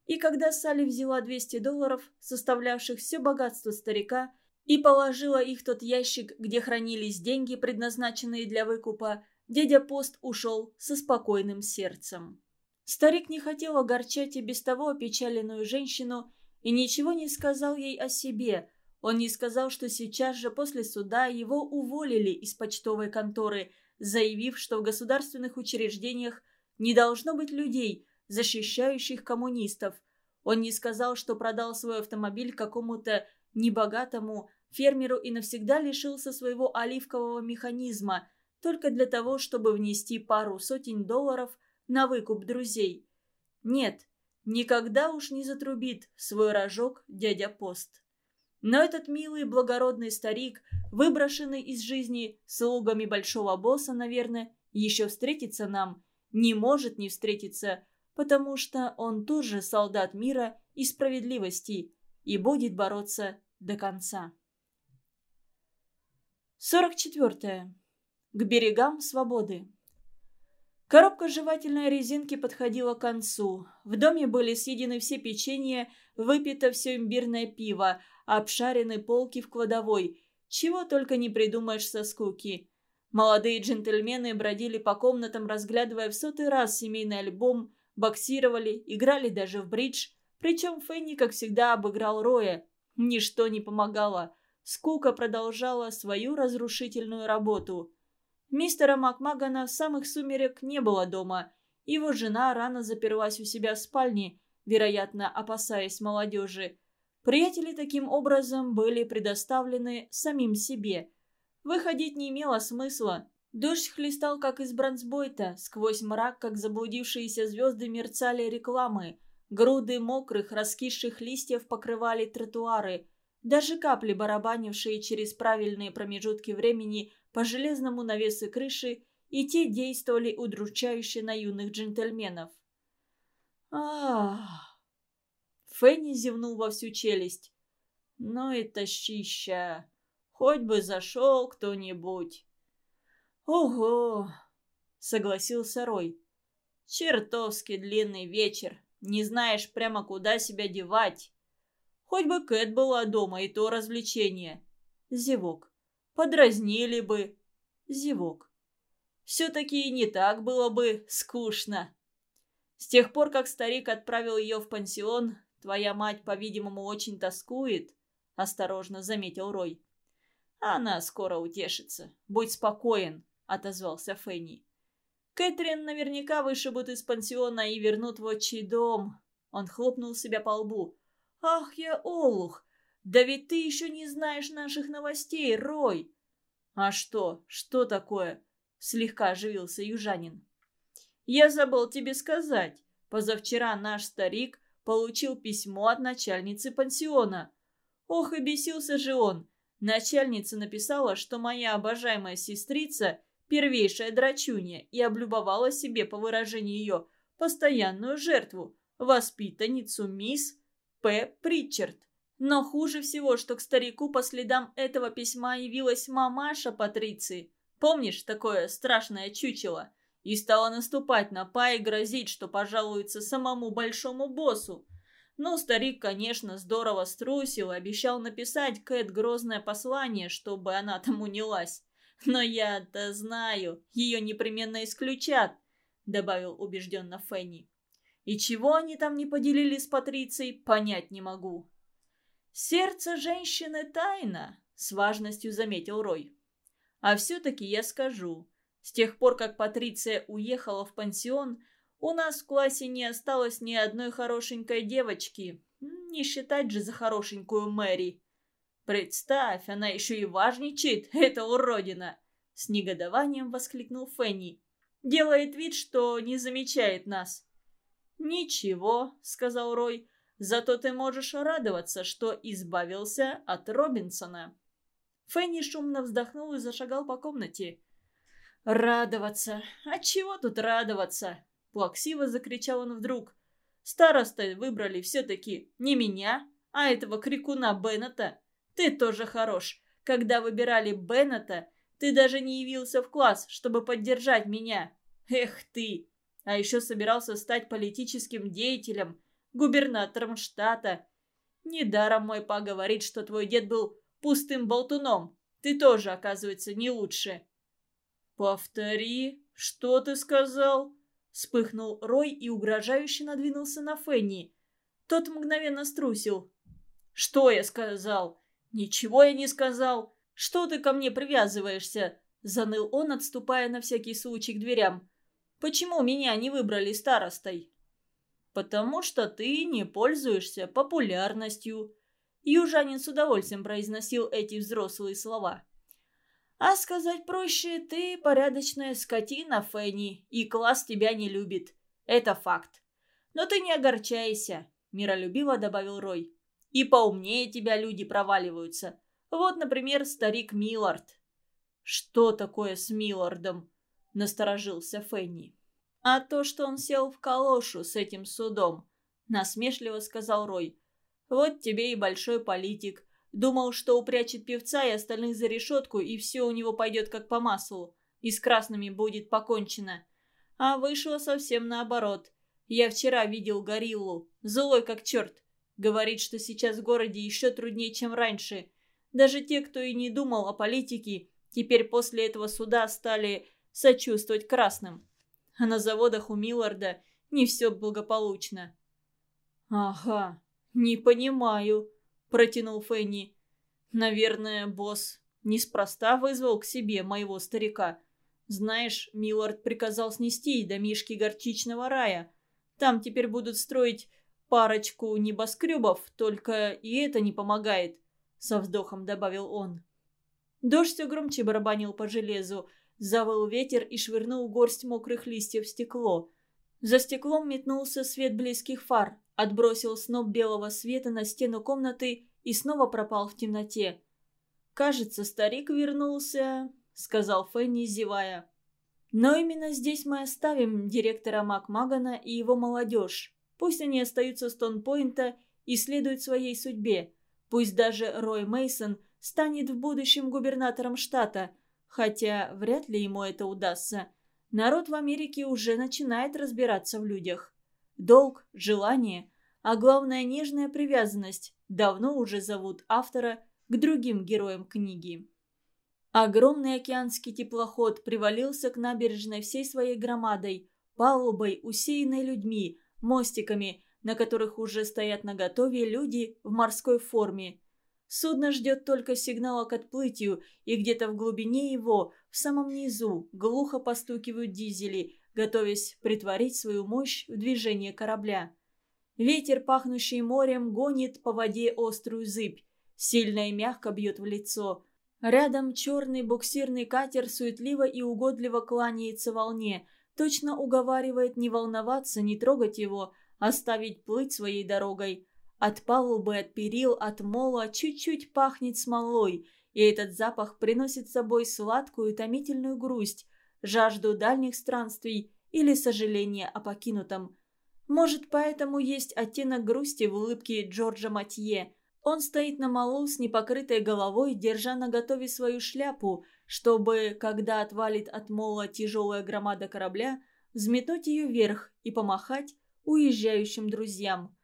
И когда Салли взяла 200 долларов, составлявших все богатство старика, и положила их в тот ящик, где хранились деньги, предназначенные для выкупа, дядя Пост ушел со спокойным сердцем. Старик не хотел огорчать и без того опечаленную женщину и ничего не сказал ей о себе. Он не сказал, что сейчас же после суда его уволили из почтовой конторы, заявив, что в государственных учреждениях не должно быть людей, защищающих коммунистов. Он не сказал, что продал свой автомобиль какому-то небогатому фермеру и навсегда лишился своего оливкового механизма только для того, чтобы внести пару сотен долларов на выкуп друзей. Нет, никогда уж не затрубит свой рожок дядя Пост. Но этот милый благородный старик, выброшенный из жизни слугами большого босса, наверное, еще встретится нам, не может не встретиться, потому что он тоже солдат мира и справедливости и будет бороться до конца. 44. К берегам свободы. Коробка жевательной резинки подходила к концу. В доме были съедены все печенья, выпито все имбирное пиво, обшарены полки в кладовой. Чего только не придумаешь со скуки. Молодые джентльмены бродили по комнатам, разглядывая в сотый раз семейный альбом, боксировали, играли даже в бридж – причем Фенни, как всегда, обыграл Роя. Ничто не помогало. Скука продолжала свою разрушительную работу. Мистера Макмагана в самых сумерек не было дома. Его жена рано заперлась у себя в спальне, вероятно, опасаясь молодежи. Приятели таким образом были предоставлены самим себе. Выходить не имело смысла. Дождь хлестал, как из бронзбойта, сквозь мрак, как заблудившиеся звезды мерцали рекламы – Груды мокрых, раскисших листьев покрывали тротуары. Даже капли, барабанившие через правильные промежутки времени по железному навесу крыши, и те действовали удручающе на юных джентльменов. Ах! Фенни зевнул во всю челюсть. Ну и тащища! Хоть бы зашел кто-нибудь. Ого! Согласился Рой. Чертовски длинный вечер. Не знаешь прямо куда себя девать. Хоть бы Кэт была дома, и то развлечение. Зевок. Подразнили бы. Зевок. Все-таки не так было бы скучно. С тех пор, как старик отправил ее в пансион, твоя мать, по-видимому, очень тоскует, — осторожно заметил Рой. «Она скоро утешится. Будь спокоен», — отозвался Фенни. Кэтрин наверняка вышибут из пансиона и вернут в отчий дом. Он хлопнул себя по лбу. «Ах я, Олух! Да ведь ты еще не знаешь наших новостей, Рой!» «А что? Что такое?» Слегка оживился южанин. «Я забыл тебе сказать. Позавчера наш старик получил письмо от начальницы пансиона. Ох, и бесился же он. Начальница написала, что моя обожаемая сестрица – первейшая драчунья, и облюбовала себе, по выражению ее, постоянную жертву, воспитанницу мисс П. Притчард. Но хуже всего, что к старику по следам этого письма явилась мамаша Патриции. Помнишь такое страшное чучело? И стала наступать на Па и грозить, что пожалуется самому большому боссу. Ну, старик, конечно, здорово струсил и обещал написать Кэт грозное послание, чтобы она там унялась. Но я-то знаю, ее непременно исключат, добавил убежденно Фенни. И чего они там не поделили с Патрицией, понять не могу. «Сердце женщины тайна», — с важностью заметил Рой. «А все-таки я скажу. С тех пор, как Патриция уехала в пансион, у нас в классе не осталось ни одной хорошенькой девочки. Не считать же за хорошенькую Мэри. Представь, она еще и важничает, эта уродина!» С негодованием воскликнул Фенни. «Делает вид, что не замечает нас». «Ничего», — сказал Рой, Зато ты можешь радоваться, что избавился от Робинсона». Фенни шумно вздохнул и зашагал по комнате. «Радоваться? А чего тут радоваться?» Плаксиво закричал он вдруг. «Староста выбрали все-таки не меня, а этого крикуна Беннета. Ты тоже хорош. Когда выбирали Беннета, ты даже не явился в класс, чтобы поддержать меня. Эх ты! А еще собирался стать политическим деятелем губернатором штата. Недаром мой па говорит, что твой дед был пустым болтуном. Ты тоже, оказывается, не лучше». «Повтори, что ты сказал?» Вспыхнул Рой и угрожающе надвинулся на Фенни. Тот мгновенно струсил. «Что я сказал?» «Ничего я не сказал. Что ты ко мне привязываешься?» Заныл он, отступая на всякий случай к дверям. «Почему меня не выбрали старостой?» «Потому что ты не пользуешься популярностью». Южанин с удовольствием произносил эти взрослые слова. «А сказать проще, ты порядочная скотина, Фенни, и класс тебя не любит. Это факт. Но ты не огорчайся», — миролюбиво добавил Рой. «И поумнее тебя люди проваливаются. Вот, например, старик Миллард». «Что такое с Миллардом?» — насторожился Фенни. «А то, что он сел в калошу с этим судом», — насмешливо сказал Рой. «Вот тебе и большой политик. Думал, что упрячет певца и остальных за решетку, и все у него пойдет как по маслу, и с красными будет покончено. А вышло совсем наоборот. Я вчера видел гориллу, злой как черт. Говорит, что сейчас в городе еще труднее, чем раньше. Даже те, кто и не думал о политике, теперь после этого суда стали сочувствовать красным а на заводах у Милларда не все благополучно. «Ага, не понимаю», — протянул Фенни. «Наверное, босс неспроста вызвал к себе моего старика. Знаешь, Миллард приказал снести домишки горчичного рая. Там теперь будут строить парочку небоскребов, только и это не помогает», — со вздохом добавил он. Дождь все громче барабанил по железу, Завыл ветер и швырнул горсть мокрых листьев в стекло. За стеклом метнулся свет близких фар, отбросил сноп белого света на стену комнаты и снова пропал в темноте. «Кажется, старик вернулся», — сказал Фенни, зевая. «Но именно здесь мы оставим директора Макмагана и его молодежь. Пусть они остаются с Тонпойнта и следуют своей судьбе. Пусть даже Рой Мейсон станет в будущем губернатором штата — Хотя вряд ли ему это удастся. Народ в Америке уже начинает разбираться в людях. Долг, желание, а главное нежная привязанность давно уже зовут автора к другим героям книги. Огромный океанский теплоход привалился к набережной всей своей громадой, палубой, усеянной людьми, мостиками, на которых уже стоят наготове люди в морской форме – Судно ждет только сигнала к отплытию, и где-то в глубине его, в самом низу, глухо постукивают дизели, готовясь притворить свою мощь в движение корабля. Ветер, пахнущий морем, гонит по воде острую зыбь, сильно и мягко бьет в лицо. Рядом черный буксирный катер суетливо и угодливо кланяется волне, точно уговаривает не волноваться, не трогать его, оставить плыть своей дорогой. От палубы, от перил, от мола чуть-чуть пахнет смолой, и этот запах приносит с собой сладкую томительную грусть, жажду дальних странствий или сожаление о покинутом. Может, поэтому есть оттенок грусти в улыбке Джорджа Матье, Он стоит на малу с непокрытой головой, держа на готове свою шляпу, чтобы, когда отвалит от мола тяжелая громада корабля, взметнуть ее вверх и помахать уезжающим друзьям.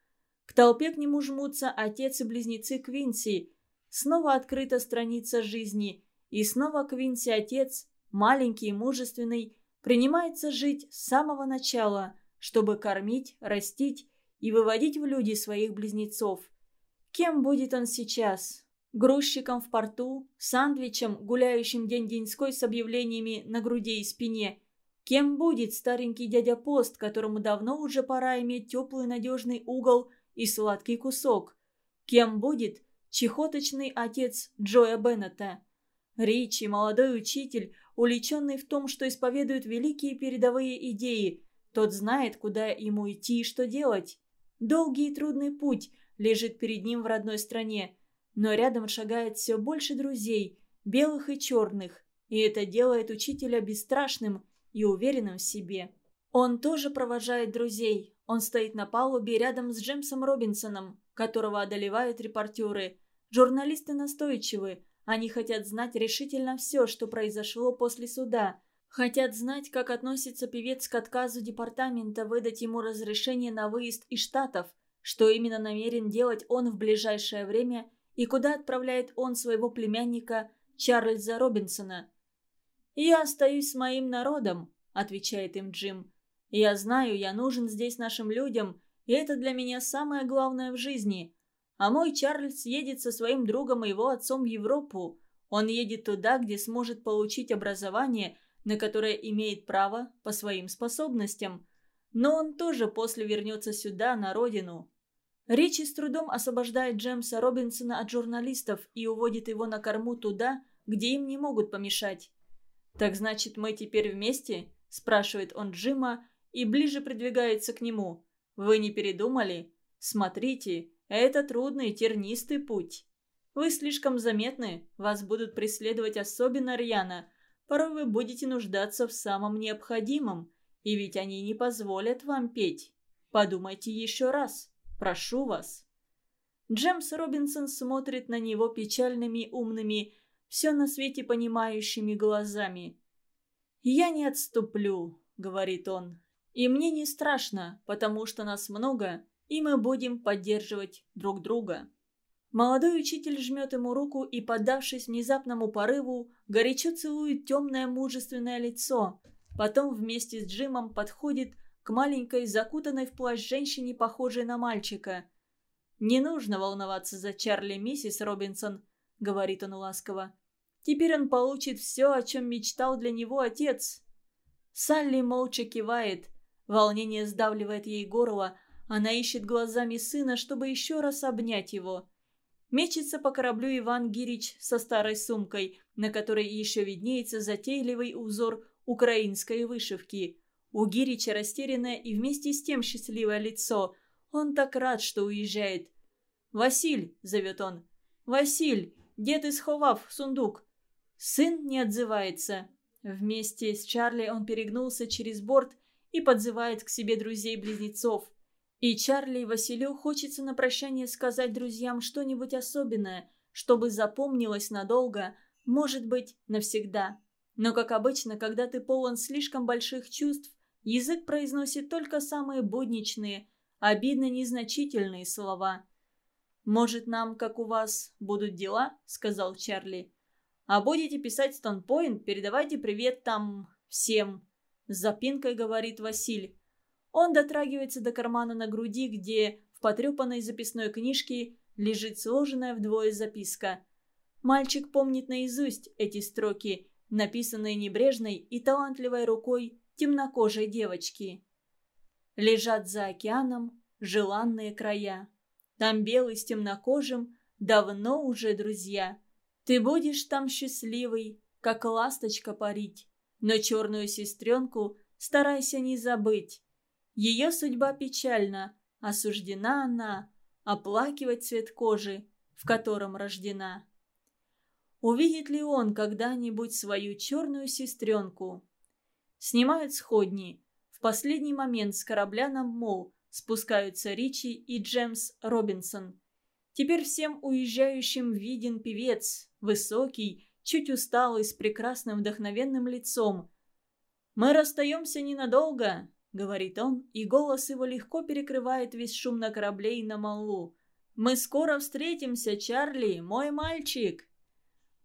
К толпе к нему жмутся отец и близнецы Квинси. Снова открыта страница жизни, и снова Квинси отец, маленький и мужественный, принимается жить с самого начала, чтобы кормить, растить и выводить в люди своих близнецов. Кем будет он сейчас? Грузчиком в порту, сандвичем, гуляющим день-деньской с объявлениями на груди и спине. Кем будет старенький дядя Пост, которому давно уже пора иметь теплый надежный угол и сладкий кусок? Кем будет чехоточный отец Джоя Беннета? Ричи, молодой учитель, уличенный в том, что исповедует великие передовые идеи. Тот знает, куда ему идти и что делать. Долгий и трудный путь лежит перед ним в родной стране, но рядом шагает все больше друзей, белых и черных, и это делает учителя бесстрашным и уверенным в себе. Он тоже провожает друзей. Он стоит на палубе рядом с Джемсом Робинсоном, которого одолевают репортеры. Журналисты настойчивы, они хотят знать решительно все, что произошло после суда. Хотят знать, как относится певец к отказу департамента выдать ему разрешение на выезд из Штатов, что именно намерен делать он в ближайшее время и куда отправляет он своего племянника Чарльза Робинсона. «Я остаюсь с моим народом», — отвечает им Джим. «Я знаю, я нужен здесь нашим людям, и это для меня самое главное в жизни. А мой Чарльз едет со своим другом и его отцом в Европу. Он едет туда, где сможет получить образование, на которое имеет право по своим способностям. Но он тоже после вернется сюда, на родину. Ричи с трудом освобождает Джемса Робинсона от журналистов и уводит его на корму туда, где им не могут помешать. «Так значит, мы теперь вместе?» – спрашивает он Джима и ближе придвигается к нему. «Вы не передумали? Смотрите, это трудный, тернистый путь. Вы слишком заметны, вас будут преследовать особенно рьяно. Порой вы будете нуждаться в самом необходимом, и ведь они не позволят вам петь. Подумайте еще раз. Прошу вас». Джемс Робинсон смотрит на него печальными, умными, все на свете понимающими глазами. «Я не отступлю», — говорит он. «И мне не страшно, потому что нас много, и мы будем поддерживать друг друга». Молодой учитель жмет ему руку и, поддавшись внезапному порыву, горячо целует темное мужественное лицо. Потом вместе с Джимом подходит к маленькой, закутанной в плащ женщине, похожей на мальчика. «Не нужно волноваться за Чарли, миссис Робинсон», — говорит он ласково. «Теперь он получит все, о чем мечтал для него отец». Салли молча кивает. Волнение сдавливает ей горло, она ищет глазами сына, чтобы еще раз обнять его. Мечется по кораблю Иван Гирич со старой сумкой, на которой еще виднеется затейливый узор украинской вышивки. У Гирича растерянное и вместе с тем счастливое лицо. Он так рад, что уезжает. «Василь!» — зовет он. «Василь! Дед исховав сундук!» Сын не отзывается. Вместе с Чарли он перегнулся через борт и подзывает к себе друзей-близнецов. И Чарли и Василю хочется на прощание сказать друзьям что-нибудь особенное, чтобы запомнилось надолго, может быть, навсегда. Но, как обычно, когда ты полон слишком больших чувств, язык произносит только самые будничные, обидно незначительные слова. «Может, нам, как у вас, будут дела?» — сказал Чарли. «А будете писать Стонпоинт, передавайте привет там всем», — с запинкой говорит Василь. Он дотрагивается до кармана на груди, где в потрепанной записной книжке лежит сложенная вдвое записка. Мальчик помнит наизусть эти строки, написанные небрежной и талантливой рукой темнокожей девочки. Лежат за океаном желанные края. Там белый с темнокожим давно уже друзья. Ты будешь там счастливый, как ласточка парить, но черную сестренку старайся не забыть. Ее судьба печальна, осуждена она оплакивать цвет кожи, в котором рождена. Увидит ли он когда-нибудь свою черную сестренку? Снимают сходни. В последний момент с корабля на мол спускаются Ричи и Джемс Робинсон. Теперь всем уезжающим виден певец, высокий, чуть усталый, с прекрасным вдохновенным лицом. «Мы расстаемся ненадолго», — говорит он, и голос его легко перекрывает весь шум на корабле и на малу. «Мы скоро встретимся, Чарли, мой мальчик!»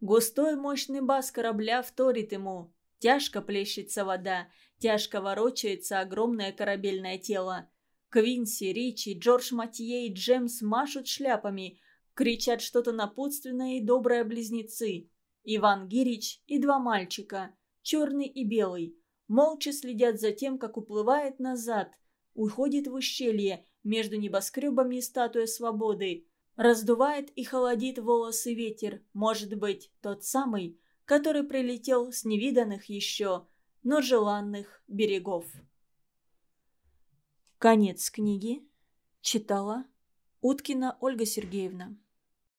Густой мощный бас корабля вторит ему. Тяжко плещется вода, тяжко ворочается огромное корабельное тело. Квинси, Ричи, Джордж Матье и Джемс машут шляпами, кричат что-то напутственное и доброе близнецы. Иван Гирич и два мальчика, черный и белый, молча следят за тем, как уплывает назад, уходит в ущелье между небоскребами и статуей свободы. Раздувает и холодит волосы ветер, может быть, тот самый, который прилетел с невиданных еще, но желанных берегов. Конец книги. Читала Уткина Ольга Сергеевна.